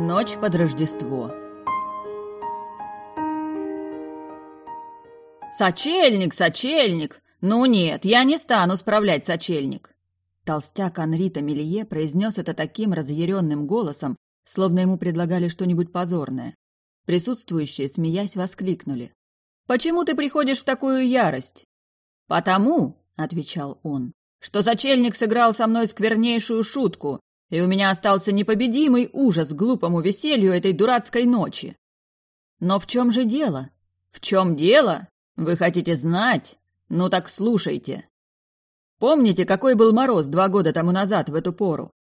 Ночь под Рождество. «Сочельник, сочельник! Ну нет, я не стану справлять сочельник!» Толстяк Анрита Мелье произнес это таким разъяренным голосом, словно ему предлагали что-нибудь позорное. Присутствующие, смеясь, воскликнули. «Почему ты приходишь в такую ярость?» «Потому», — отвечал он, — «что сочельник сыграл со мной сквернейшую шутку, и у меня остался непобедимый ужас глупому веселью этой дурацкой ночи. Но в чем же дело? В чем дело? Вы хотите знать? Ну так слушайте. Помните, какой был мороз два года тому назад в эту пору?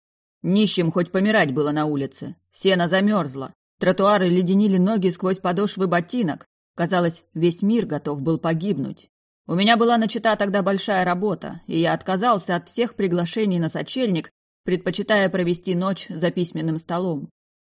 Нищим хоть помирать было на улице. Сено замерзло. Тротуары леденили ноги сквозь подошвы ботинок. Казалось, весь мир готов был погибнуть. У меня была начата тогда большая работа, и я отказался от всех приглашений на сочельник предпочитая провести ночь за письменным столом.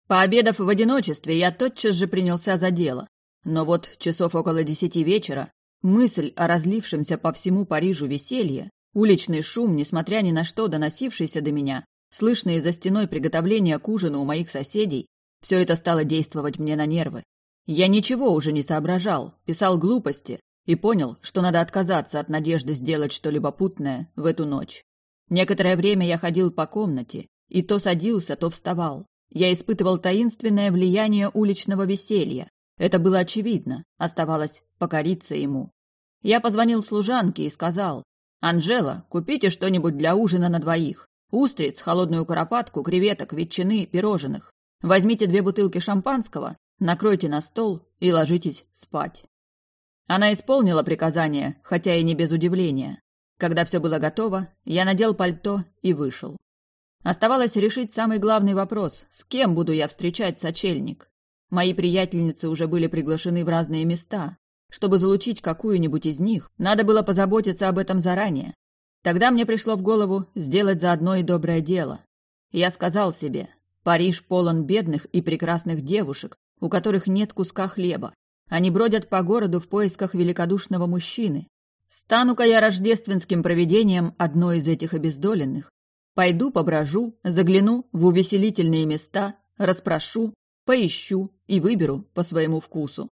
Пообедав в одиночестве, я тотчас же принялся за дело. Но вот часов около десяти вечера мысль о разлившемся по всему Парижу веселье, уличный шум, несмотря ни на что доносившийся до меня, слышные за стеной приготовления к ужину у моих соседей, все это стало действовать мне на нервы. Я ничего уже не соображал, писал глупости и понял, что надо отказаться от надежды сделать что-либо путное в эту ночь. Некоторое время я ходил по комнате, и то садился, то вставал. Я испытывал таинственное влияние уличного веселья. Это было очевидно, оставалось покориться ему. Я позвонил служанке и сказал, «Анжела, купите что-нибудь для ужина на двоих. Устриц, холодную куропатку, креветок, ветчины, пирожных. Возьмите две бутылки шампанского, накройте на стол и ложитесь спать». Она исполнила приказание, хотя и не без удивления. Когда все было готово, я надел пальто и вышел. Оставалось решить самый главный вопрос – с кем буду я встречать сочельник? Мои приятельницы уже были приглашены в разные места. Чтобы залучить какую-нибудь из них, надо было позаботиться об этом заранее. Тогда мне пришло в голову сделать заодно и доброе дело. Я сказал себе, Париж полон бедных и прекрасных девушек, у которых нет куска хлеба. Они бродят по городу в поисках великодушного мужчины, Стану-ка я рождественским провидением одной из этих обездоленных. Пойду поброжу, загляну в увеселительные места, расспрошу, поищу и выберу по своему вкусу.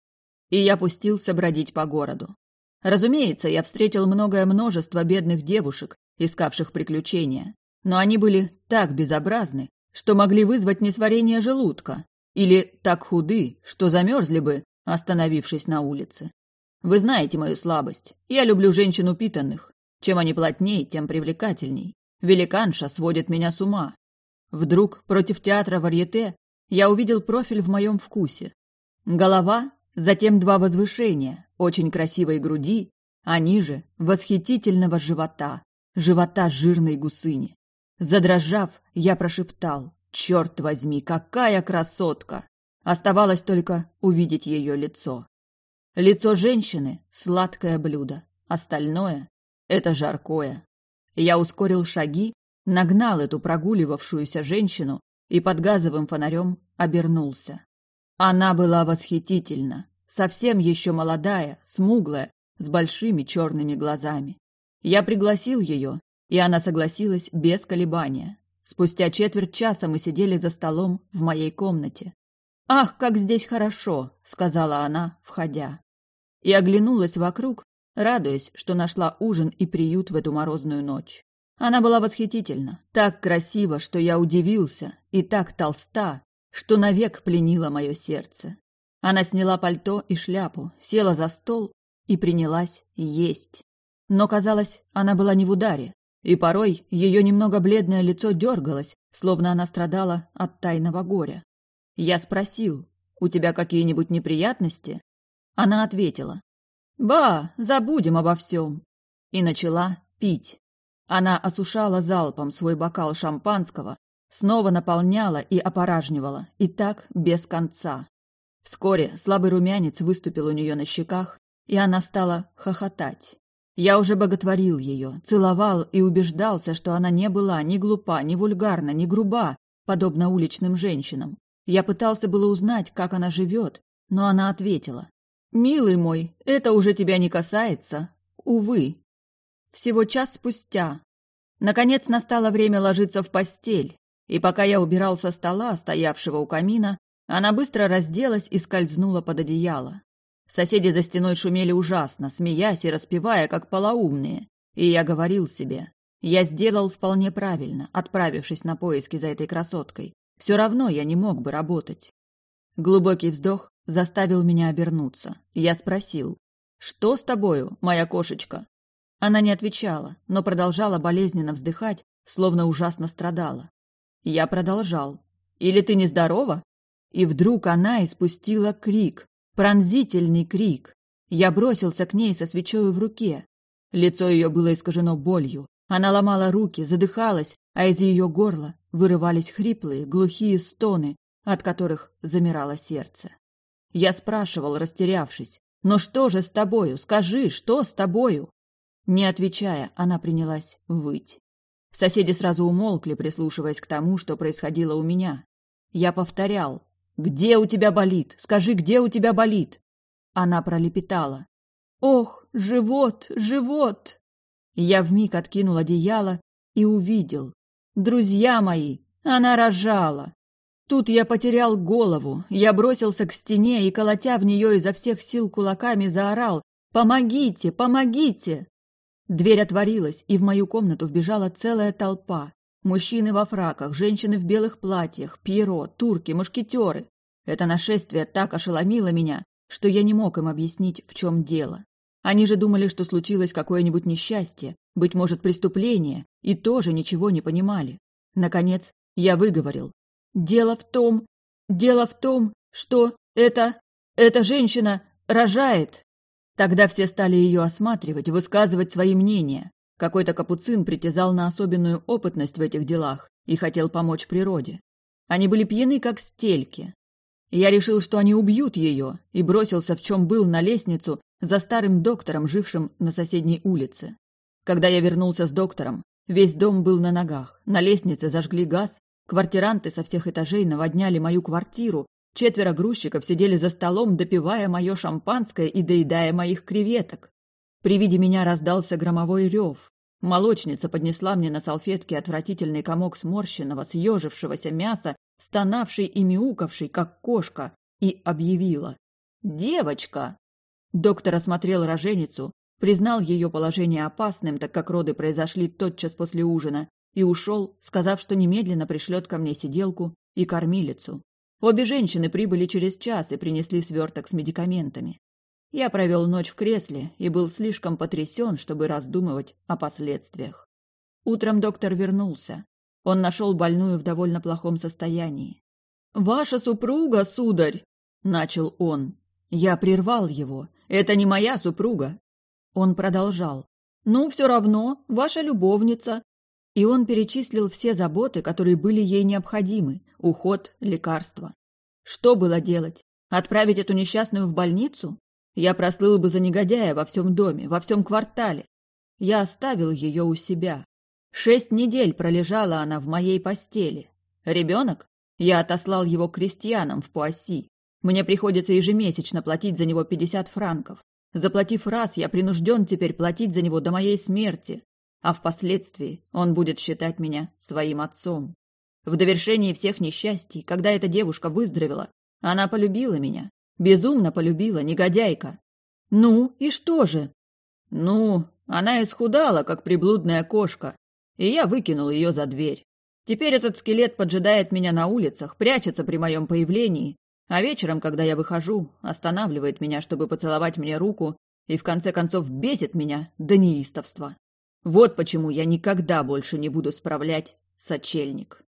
И я пустился бродить по городу. Разумеется, я встретил многое множество бедных девушек, искавших приключения. Но они были так безобразны, что могли вызвать несварение желудка, или так худы, что замерзли бы, остановившись на улице. Вы знаете мою слабость. Я люблю женщин упитанных. Чем они плотнее, тем привлекательней. Великанша сводит меня с ума. Вдруг против театра варьете я увидел профиль в моем вкусе. Голова, затем два возвышения, очень красивой груди, а ниже – восхитительного живота, живота жирной гусыни. Задрожав, я прошептал «Черт возьми, какая красотка!» Оставалось только увидеть ее лицо. Лицо женщины — сладкое блюдо, остальное — это жаркое. Я ускорил шаги, нагнал эту прогуливавшуюся женщину и под газовым фонарем обернулся. Она была восхитительна, совсем еще молодая, смуглая, с большими черными глазами. Я пригласил ее, и она согласилась без колебания. Спустя четверть часа мы сидели за столом в моей комнате. «Ах, как здесь хорошо!» — сказала она, входя и оглянулась вокруг, радуясь, что нашла ужин и приют в эту морозную ночь. Она была восхитительна, так красива, что я удивился, и так толста, что навек пленила мое сердце. Она сняла пальто и шляпу, села за стол и принялась есть. Но, казалось, она была не в ударе, и порой ее немного бледное лицо дергалось, словно она страдала от тайного горя. Я спросил, «У тебя какие-нибудь неприятности?» Она ответила. «Ба, забудем обо всем!» И начала пить. Она осушала залпом свой бокал шампанского, снова наполняла и опоражнивала, и так без конца. Вскоре слабый румянец выступил у нее на щеках, и она стала хохотать. Я уже боготворил ее, целовал и убеждался, что она не была ни глупа, ни вульгарна, ни груба, подобно уличным женщинам. Я пытался было узнать, как она живет, но она ответила. «Милый мой, это уже тебя не касается. Увы». Всего час спустя. Наконец настало время ложиться в постель, и пока я убирал со стола, стоявшего у камина, Она быстро разделась и скользнула под одеяло. Соседи за стеной шумели ужасно, смеясь и распевая, как полоумные. И я говорил себе, я сделал вполне правильно, отправившись на поиски за этой красоткой. Все равно я не мог бы работать. Глубокий вздох заставил меня обернуться. Я спросил, «Что с тобою, моя кошечка?» Она не отвечала, но продолжала болезненно вздыхать, словно ужасно страдала. Я продолжал. «Или ты нездорова?» И вдруг она испустила крик, пронзительный крик. Я бросился к ней со свечой в руке. Лицо ее было искажено болью. Она ломала руки, задыхалась, а из ее горла вырывались хриплые, глухие стоны, от которых замирало сердце. Я спрашивал, растерявшись, «Но что же с тобою? Скажи, что с тобою?» Не отвечая, она принялась выть. Соседи сразу умолкли, прислушиваясь к тому, что происходило у меня. Я повторял. «Где у тебя болит? Скажи, где у тебя болит?» Она пролепетала. «Ох, живот, живот!» Я вмиг откинул одеяло и увидел. «Друзья мои, она рожала!» Тут я потерял голову. Я бросился к стене и, колотя в нее изо всех сил кулаками, заорал «Помогите! Помогите!» Дверь отворилась, и в мою комнату вбежала целая толпа. Мужчины во фраках, женщины в белых платьях, пьеро, турки, мушкетеры. Это нашествие так ошеломило меня, что я не мог им объяснить, в чем дело. Они же думали, что случилось какое-нибудь несчастье, быть может, преступление, и тоже ничего не понимали. Наконец, я выговорил. «Дело в том, дело в том, что эта... эта женщина рожает!» Тогда все стали ее осматривать, высказывать свои мнения. Какой-то капуцин притязал на особенную опытность в этих делах и хотел помочь природе. Они были пьяны, как стельки. Я решил, что они убьют ее, и бросился в чем был на лестницу за старым доктором, жившим на соседней улице. Когда я вернулся с доктором, весь дом был на ногах, на лестнице зажгли газ, квартиранты со всех этажей наводняли мою квартиру, Четверо грузчиков сидели за столом, допивая мое шампанское и доедая моих креветок. При виде меня раздался громовой рев. Молочница поднесла мне на салфетке отвратительный комок сморщенного, съежившегося мяса, стонавший и мяукавший, как кошка, и объявила. «Девочка!» Доктор осмотрел роженицу, признал ее положение опасным, так как роды произошли тотчас после ужина, и ушел, сказав, что немедленно пришлет ко мне сиделку и кормилицу. Обе женщины прибыли через час и принесли сверток с медикаментами. Я провел ночь в кресле и был слишком потрясен, чтобы раздумывать о последствиях. Утром доктор вернулся. Он нашел больную в довольно плохом состоянии. «Ваша супруга, сударь!» – начал он. Я прервал его. «Это не моя супруга!» Он продолжал. «Ну, все равно, ваша любовница. И он перечислил все заботы, которые были ей необходимы – уход, лекарства. Что было делать? Отправить эту несчастную в больницу? Я прослыл бы за негодяя во всем доме, во всем квартале. Я оставил ее у себя. Шесть недель пролежала она в моей постели. Ребенок? Я отослал его к крестьянам в Пуасси. Мне приходится ежемесячно платить за него пятьдесят франков. Заплатив раз, я принужден теперь платить за него до моей смерти а впоследствии он будет считать меня своим отцом. В довершении всех несчастий, когда эта девушка выздоровела, она полюбила меня. Безумно полюбила, негодяйка. Ну, и что же? Ну, она исхудала, как приблудная кошка, и я выкинул ее за дверь. Теперь этот скелет поджидает меня на улицах, прячется при моем появлении, а вечером, когда я выхожу, останавливает меня, чтобы поцеловать мне руку, и в конце концов бесит меня до неистовства. Вот почему я никогда больше не буду справлять сочельник.